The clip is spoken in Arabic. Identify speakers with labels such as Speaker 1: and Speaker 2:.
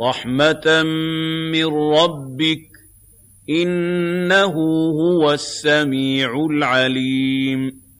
Speaker 1: رَحْمَةً مِّن رَّبِّكَ ۚ إِنَّهُ هُوَ السَّمِيعُ الْعَلِيمُ